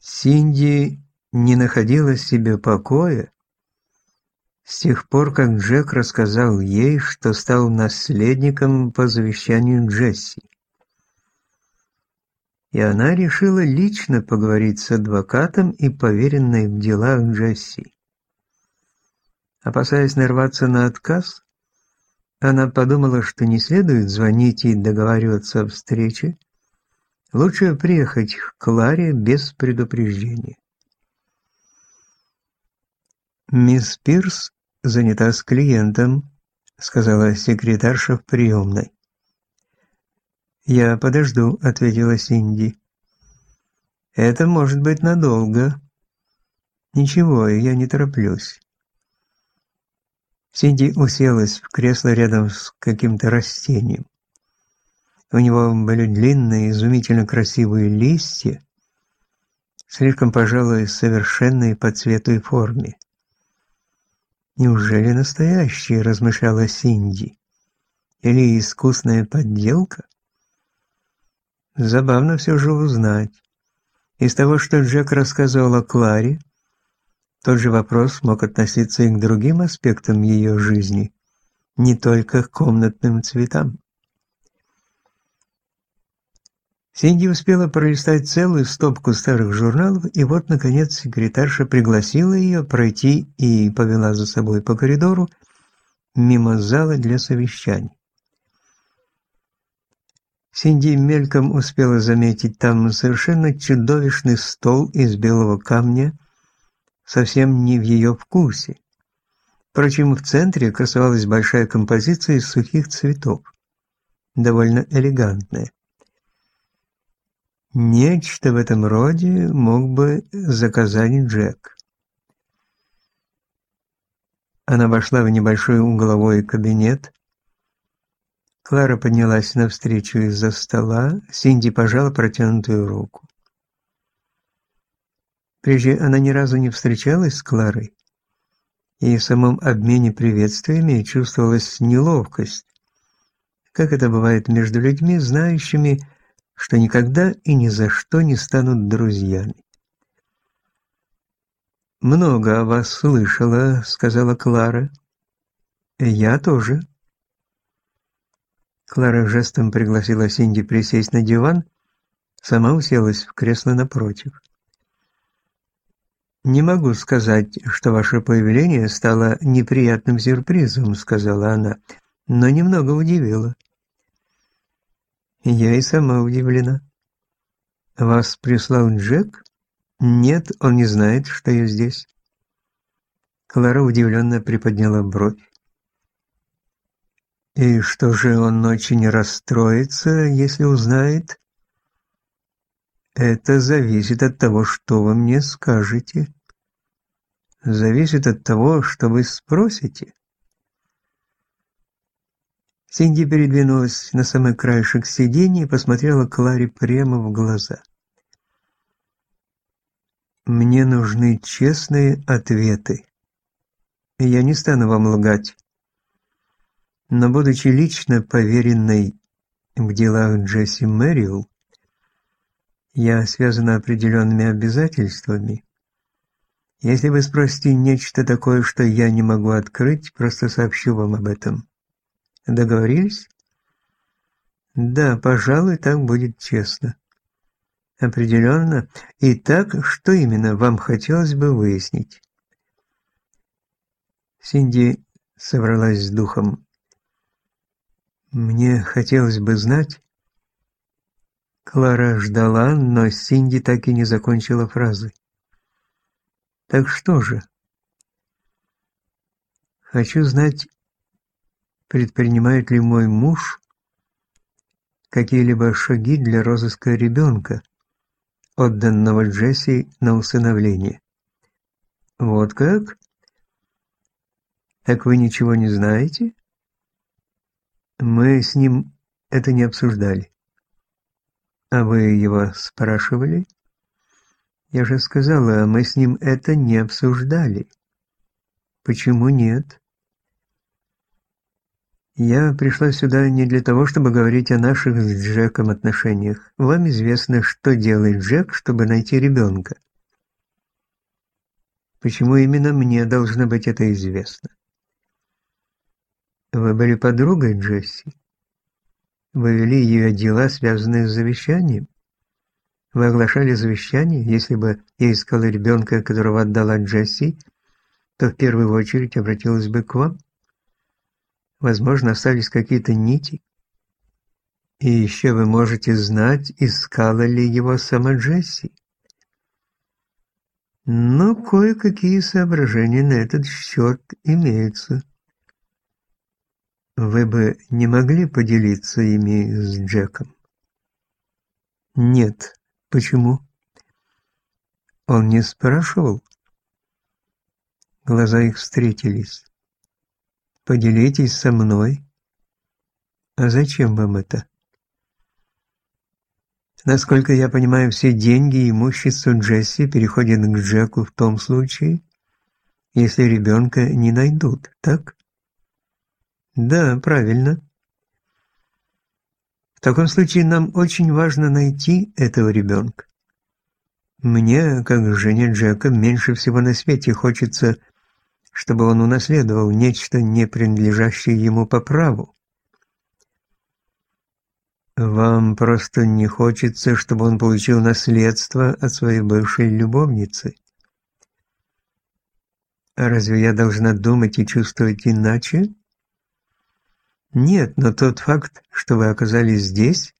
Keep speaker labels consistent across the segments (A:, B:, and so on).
A: Синди не находила себе покоя с тех пор, как Джек рассказал ей, что стал наследником по завещанию Джесси. И она решила лично поговорить с адвокатом и поверенной в делах Джесси. Опасаясь нарваться на отказ, она подумала, что не следует звонить и договариваться о встрече, лучше приехать к Кларе без предупреждения. «Мисс Пирс занята с клиентом», — сказала секретарша в приемной. «Я подожду», — ответила Синди. «Это может быть надолго». «Ничего, я не тороплюсь». Синди уселась в кресло рядом с каким-то растением. У него были длинные, изумительно красивые листья, слишком, пожалуй, совершенные по цвету и форме. «Неужели настоящие?» – размышляла Синди. «Или искусная подделка?» Забавно все же узнать. Из того, что Джек рассказывал о Кларе, тот же вопрос мог относиться и к другим аспектам ее жизни, не только к комнатным цветам. Синди успела пролистать целую стопку старых журналов, и вот, наконец, секретарша пригласила ее пройти и повела за собой по коридору мимо зала для совещаний. Синди мельком успела заметить там совершенно чудовищный стол из белого камня, совсем не в ее вкусе. Впрочем, в центре красовалась большая композиция из сухих цветов, довольно элегантная. Нечто в этом роде мог бы заказать Джек. Она вошла в небольшой угловой кабинет, Клара поднялась навстречу из-за стола, Синди пожала протянутую руку. Прежде она ни разу не встречалась с Кларой, и в самом обмене приветствиями чувствовалась неловкость, как это бывает между людьми, знающими, что никогда и ни за что не станут друзьями. «Много о вас слышала», — сказала Клара. «Я тоже», Клара жестом пригласила Синди присесть на диван, сама уселась в кресло напротив. «Не могу сказать, что ваше появление стало неприятным сюрпризом», — сказала она, — «но немного удивило». «Я и сама удивлена». «Вас прислал Джек?» «Нет, он не знает, что я здесь». Клара удивленно приподняла бровь. И что же он очень расстроится, если узнает? Это зависит от того, что вы мне скажете. Зависит от того, что вы спросите. Синди передвинулась на самый краешек сиденья и посмотрела Кларе прямо в глаза. «Мне нужны честные ответы. Я не стану вам лгать но будучи лично поверенной в делах Джесси Мэрил, я связана определенными обязательствами. Если вы спросите нечто такое, что я не могу открыть, просто сообщу вам об этом. Договорились? Да, пожалуй, так будет честно. Определенно. Итак, что именно вам хотелось бы выяснить? Синди собралась с духом. Мне хотелось бы знать... Клара ждала, но Синди так и не закончила фразы. Так что же? Хочу знать, предпринимает ли мой муж какие-либо шаги для розыска ребенка, отданного Джесси на усыновление. Вот как? Так вы ничего не знаете? Мы с ним это не обсуждали. А вы его спрашивали? Я же сказала, мы с ним это не обсуждали. Почему нет? Я пришла сюда не для того, чтобы говорить о наших с Джеком отношениях. Вам известно, что делает Джек, чтобы найти ребенка. Почему именно мне должно быть это известно? Вы были подругой Джесси? Вы вели ее дела, связанные с завещанием? Вы оглашали завещание? Если бы я искала ребенка, которого отдала Джесси, то в первую очередь обратилась бы к вам. Возможно, остались какие-то нити. И еще вы можете знать, искала ли его сама Джесси. Но кое-какие соображения на этот счет имеются. Вы бы не могли поделиться ими с Джеком? Нет. Почему? Он не спрашивал? Глаза их встретились. Поделитесь со мной. А зачем вам это? Насколько я понимаю, все деньги и имущество Джесси переходят к Джеку в том случае, если ребенка не найдут, так? Да, правильно. В таком случае нам очень важно найти этого ребенка. Мне, как жене Джека, меньше всего на свете хочется, чтобы он унаследовал нечто, не принадлежащее ему по праву. Вам просто не хочется, чтобы он получил наследство от своей бывшей любовницы. А разве я должна думать и чувствовать иначе? Нет, но тот факт, что вы оказались здесь,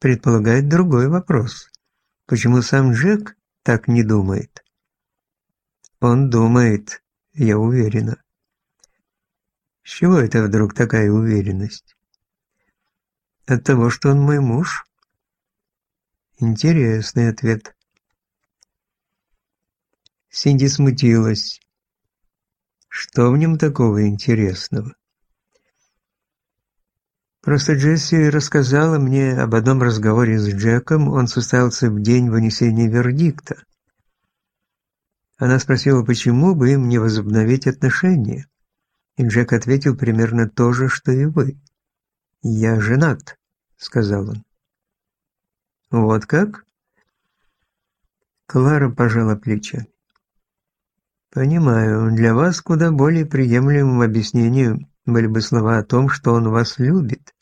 A: предполагает другой вопрос. Почему сам Джек так не думает? Он думает, я уверена. С чего это вдруг такая уверенность? От того, что он мой муж? Интересный ответ. Синди смутилась. Что в нем такого интересного? Просто Джесси рассказала мне об одном разговоре с Джеком, он состоялся в день вынесения вердикта. Она спросила, почему бы им не возобновить отношения. И Джек ответил примерно то же, что и вы. «Я женат», — сказал он. «Вот как?» Клара пожала плечами. «Понимаю, для вас куда более приемлемым объяснением были бы слова о том, что он вас любит.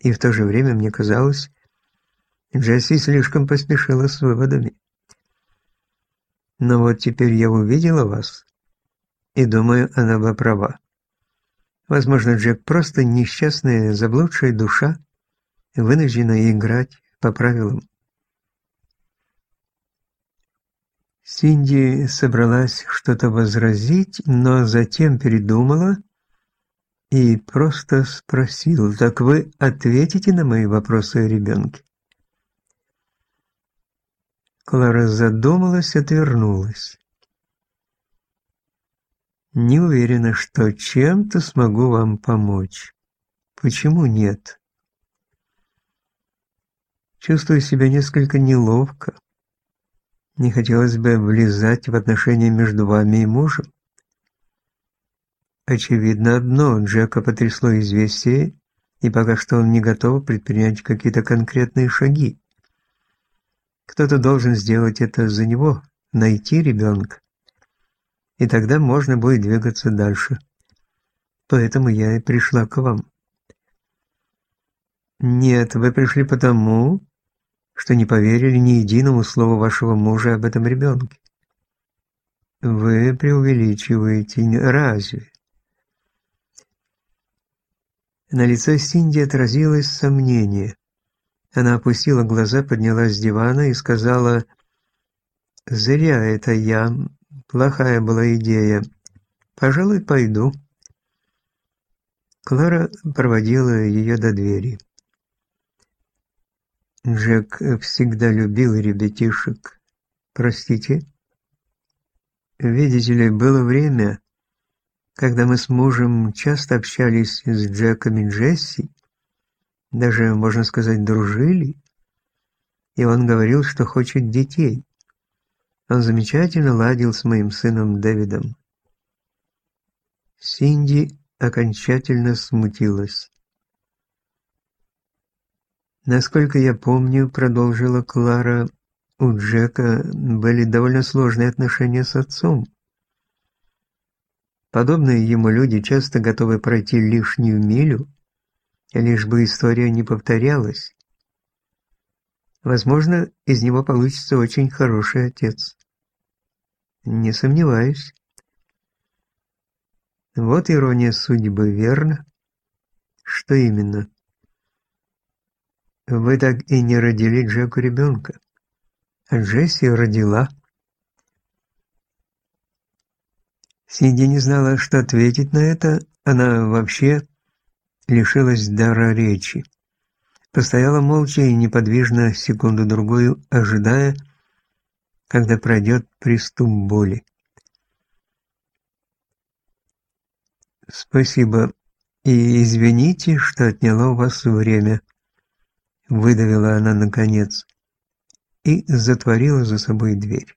A: И в то же время мне казалось, Джесси слишком поспешила с выводами. Но вот теперь я увидела вас, и думаю, она была права. Возможно, Джек просто несчастная, заблудшая душа, вынуждена играть по правилам. Синди собралась что-то возразить, но затем передумала и просто спросил, «Так вы ответите на мои вопросы о ребенке?» Клара задумалась, отвернулась. «Не уверена, что чем-то смогу вам помочь. Почему нет?» Чувствую себя несколько неловко. Не хотелось бы влезать в отношения между вами и мужем. Очевидно одно, Джека потрясло известие, и пока что он не готов предпринять какие-то конкретные шаги. Кто-то должен сделать это за него, найти ребенка. И тогда можно будет двигаться дальше. Поэтому я и пришла к вам. Нет, вы пришли потому, что не поверили ни единому слову вашего мужа об этом ребенке. Вы преувеличиваете, разве? На лице Синди отразилось сомнение. Она опустила глаза, поднялась с дивана и сказала, «Зря это я. Плохая была идея. Пожалуй, пойду». Клара проводила ее до двери. Джек всегда любил ребятишек. Простите? Видите ли, было время, когда мы с мужем часто общались с Джеком и Джесси, даже, можно сказать, дружили, и он говорил, что хочет детей. Он замечательно ладил с моим сыном Дэвидом. Синди окончательно смутилась. «Насколько я помню, — продолжила Клара, — у Джека были довольно сложные отношения с отцом. Подобные ему люди часто готовы пройти лишнюю милю, лишь бы история не повторялась. Возможно, из него получится очень хороший отец. Не сомневаюсь. Вот ирония судьбы, верно? Что именно? Вы так и не родили Джеку ребенка. А Джесси родила. Синди не знала, что ответить на это. Она вообще лишилась дара речи. Постояла молча и неподвижно секунду-другую, ожидая, когда пройдет приступ боли. «Спасибо и извините, что отняло у вас время», — выдавила она наконец и затворила за собой дверь.